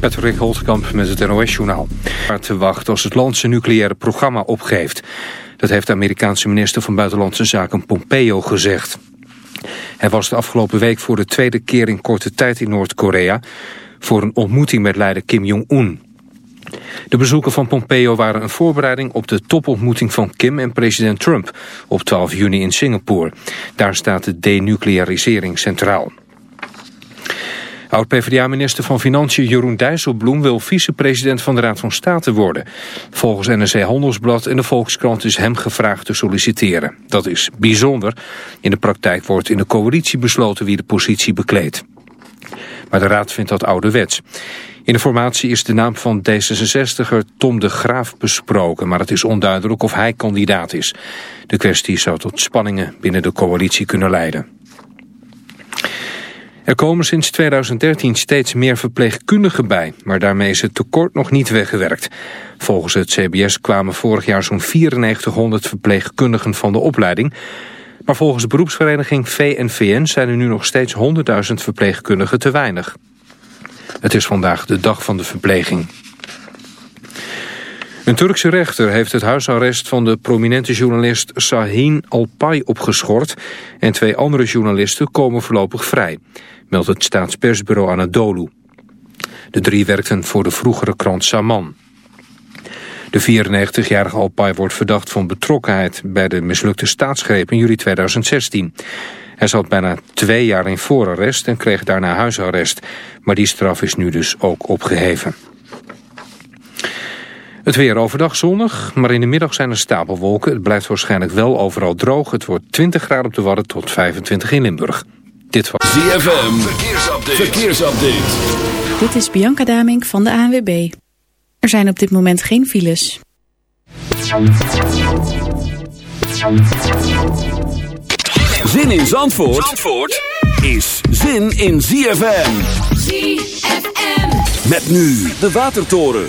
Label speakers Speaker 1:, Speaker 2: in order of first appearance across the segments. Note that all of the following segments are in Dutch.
Speaker 1: Patrick Holtkamp met het NOS-journaal. te wachten als het land zijn nucleaire programma opgeeft. Dat heeft de Amerikaanse minister van Buitenlandse Zaken Pompeo gezegd. Hij was de afgelopen week voor de tweede keer in korte tijd in Noord-Korea... voor een ontmoeting met leider Kim Jong-un. De bezoeken van Pompeo waren een voorbereiding op de topontmoeting van Kim en president Trump... op 12 juni in Singapore. Daar staat de denuclearisering centraal. Oud-PVDA-minister van Financiën Jeroen Dijsselbloem wil vicepresident van de Raad van State worden. Volgens NRC Handelsblad en de Volkskrant is hem gevraagd te solliciteren. Dat is bijzonder. In de praktijk wordt in de coalitie besloten wie de positie bekleedt. Maar de Raad vindt dat ouderwets. In de formatie is de naam van D66er Tom de Graaf besproken, maar het is onduidelijk of hij kandidaat is. De kwestie zou tot spanningen binnen de coalitie kunnen leiden. Er komen sinds 2013 steeds meer verpleegkundigen bij, maar daarmee is het tekort nog niet weggewerkt. Volgens het CBS kwamen vorig jaar zo'n 9400 verpleegkundigen van de opleiding. Maar volgens de beroepsvereniging VNVN zijn er nu nog steeds 100.000 verpleegkundigen te weinig. Het is vandaag de dag van de verpleging. Een Turkse rechter heeft het huisarrest van de prominente journalist Sahin Alpay opgeschort... en twee andere journalisten komen voorlopig vrij meldt het staatspersbureau Anadolu. De drie werkten voor de vroegere krant Saman. De 94-jarige Alpay wordt verdacht van betrokkenheid bij de mislukte staatsgreep in juli 2016. Hij zat bijna twee jaar in voorarrest en kreeg daarna huisarrest. Maar die straf is nu dus ook opgeheven. Het weer overdag zonnig, maar in de middag zijn er stapelwolken. Het blijft waarschijnlijk wel overal droog. Het wordt 20 graden op de Wadden tot 25 in Limburg.
Speaker 2: ZFM. Verkeersupdate. Verkeersupdate.
Speaker 3: Dit is Bianca Damink van de ANWB. Er zijn op dit moment geen files.
Speaker 2: Zin in Zandvoort, Zandvoort is zin in ZFM. ZFM. Met nu de Watertoren.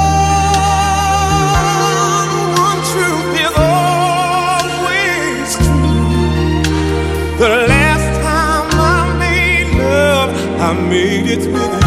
Speaker 4: Made it. with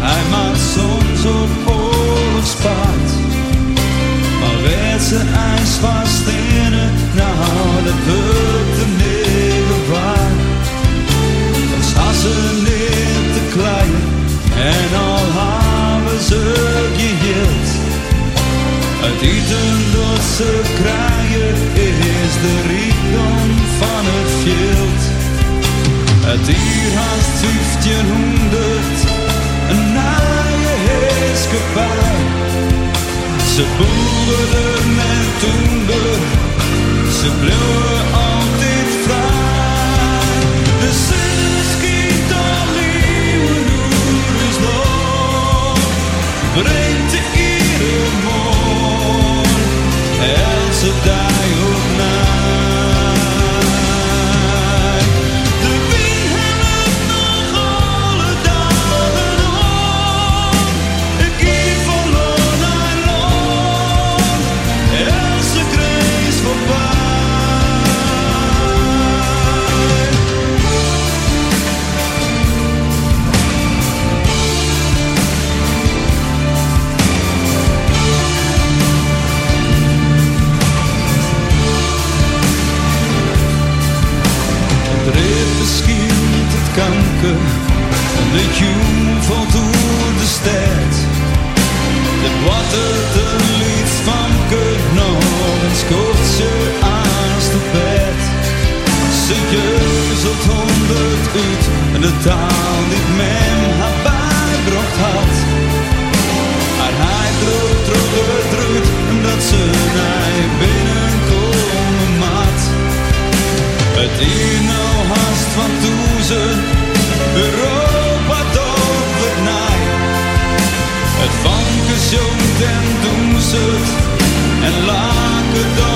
Speaker 4: hij maakt soms op oorlogspaard. Maar werd ze ijs vast in het, nou dat wordt de negen waard. Staan ze niet te klein en al hebben ze geheeld. Het eten dat ze krijgen Hier haast 1500, een naaie heerskepaar. Ze boerden met toender, ze bleven en jong valt door de stad. De water de lied van nog en scoort ze aan de bed. Ze jeuzelt honderd uit en de taal die men haar bijgebracht had. Maar hij droog, droog, droog, dat ze naar binnenkomen maat. Het hier nou haast van toezen, gezongt en doen ze het, en laken dan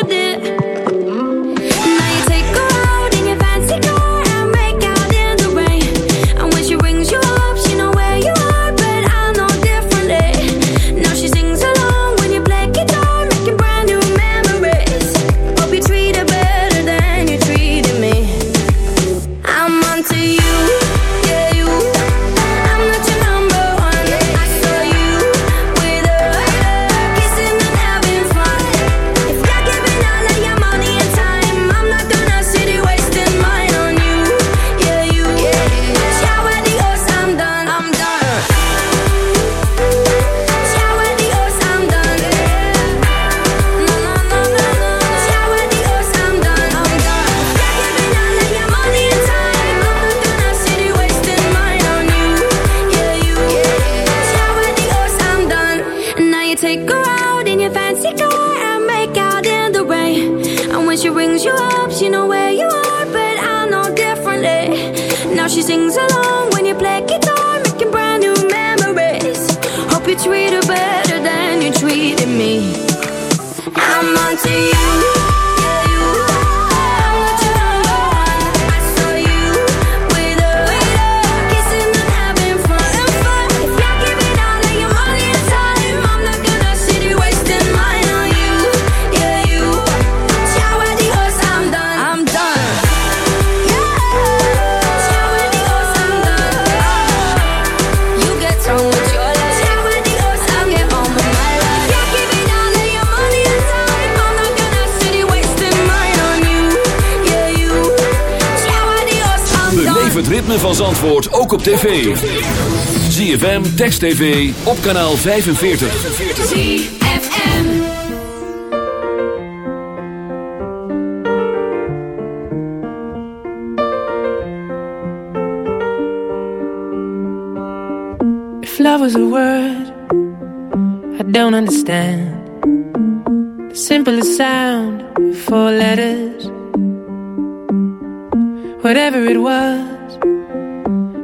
Speaker 5: ook op tv. ZFM, Text TV, op kanaal 45. ZFM If love was a word I don't understand The simplest sound Four letters Whatever it was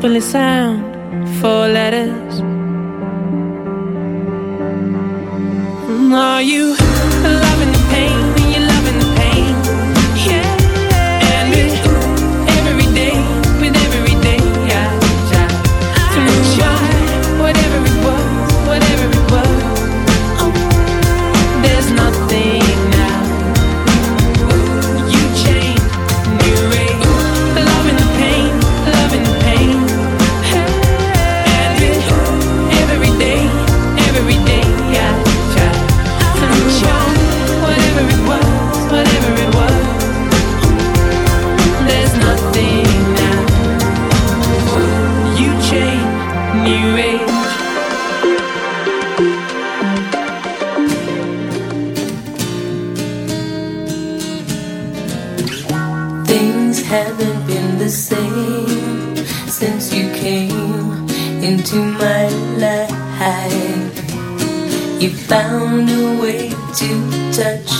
Speaker 6: The sound, four letters. to touch.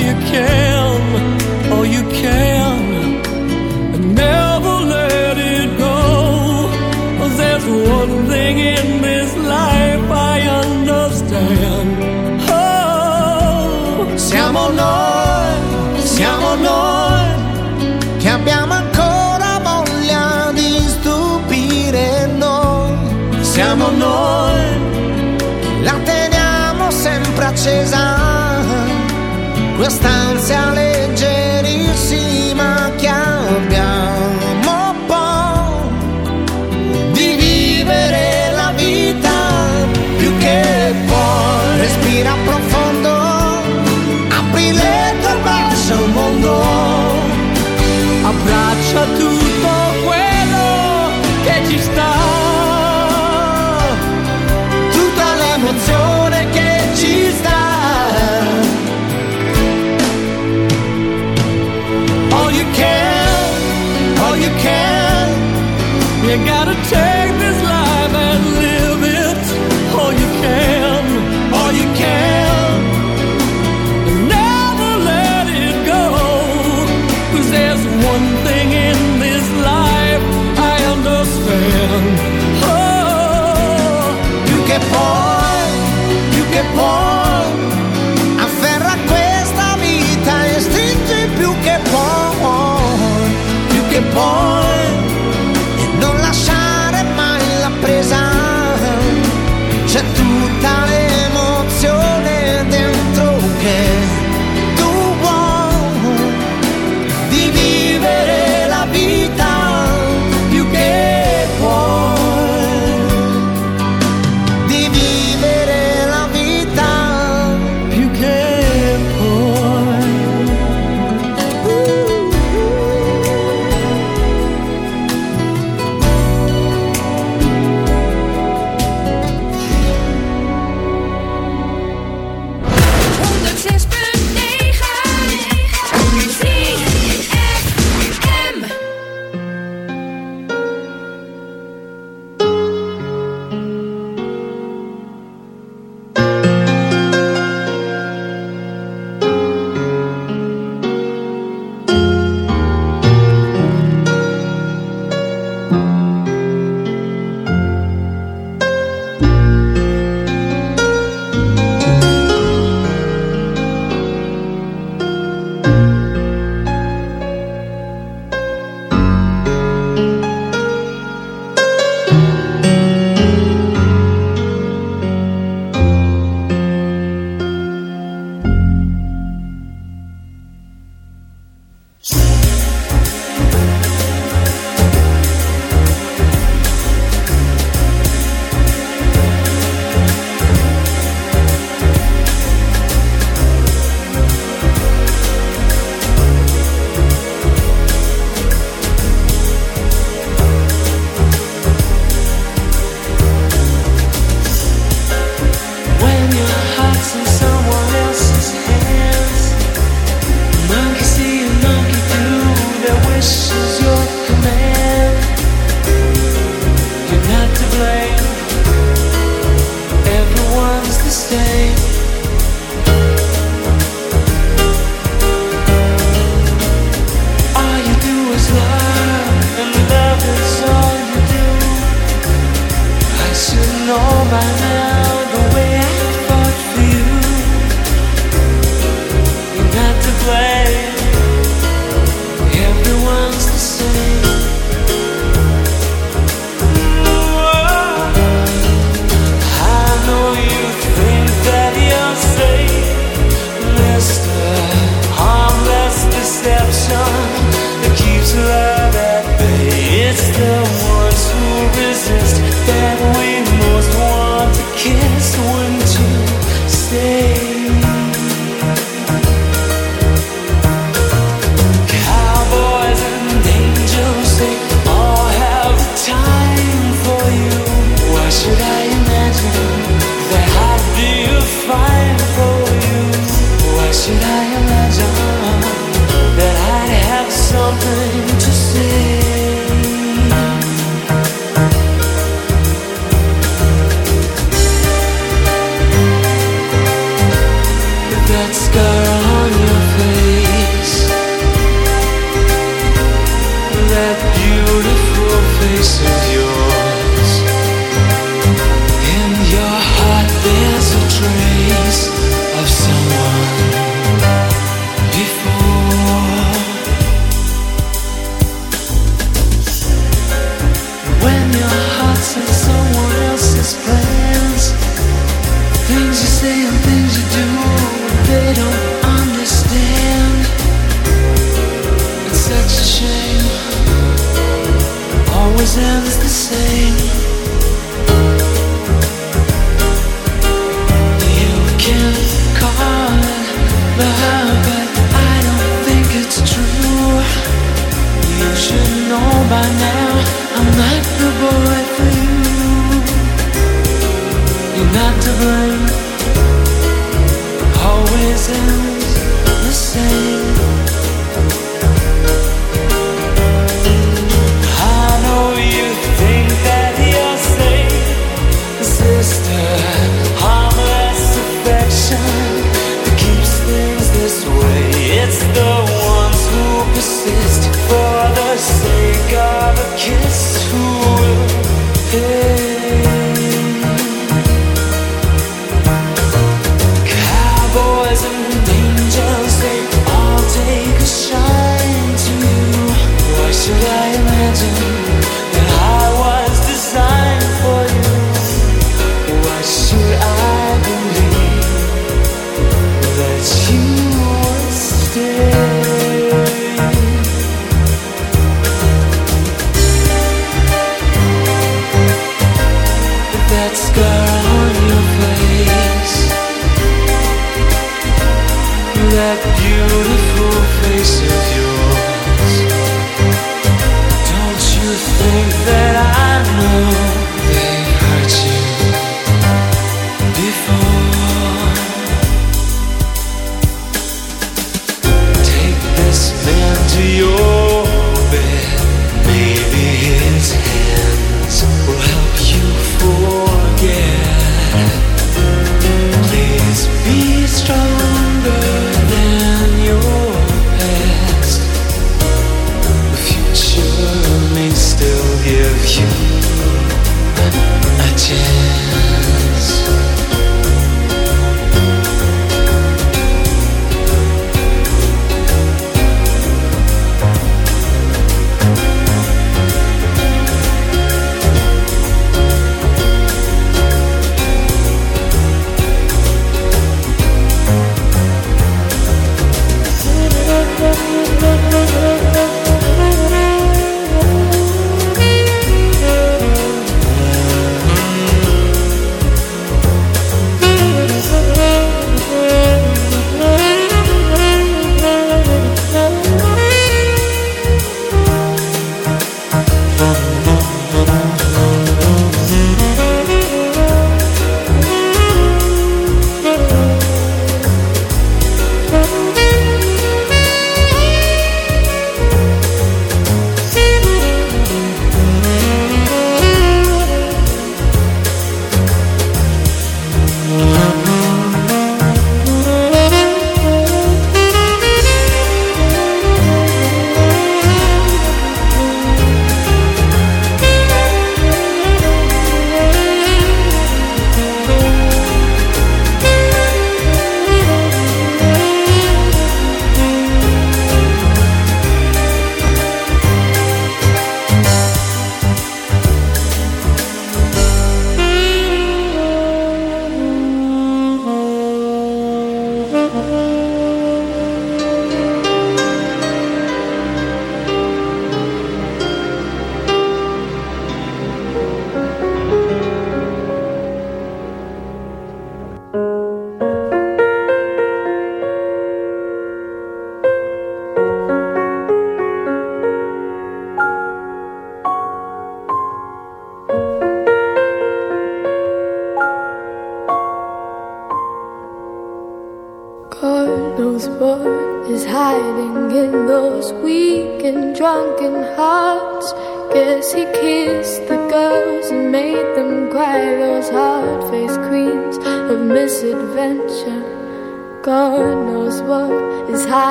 Speaker 7: you can, all you can. And never let it go. 'Cause there's one thing in this life I understand. Oh,
Speaker 8: siamo noi, siamo noi che abbiamo ancora voglia di stupire noi. Siamo noi, la teniamo sempre accesa, una stanza leggerissima che abbiamo
Speaker 7: po'
Speaker 8: di vivere la vita più che puoi. Respira profondo apri le tue braccia al mondo.
Speaker 6: Abbraccia tu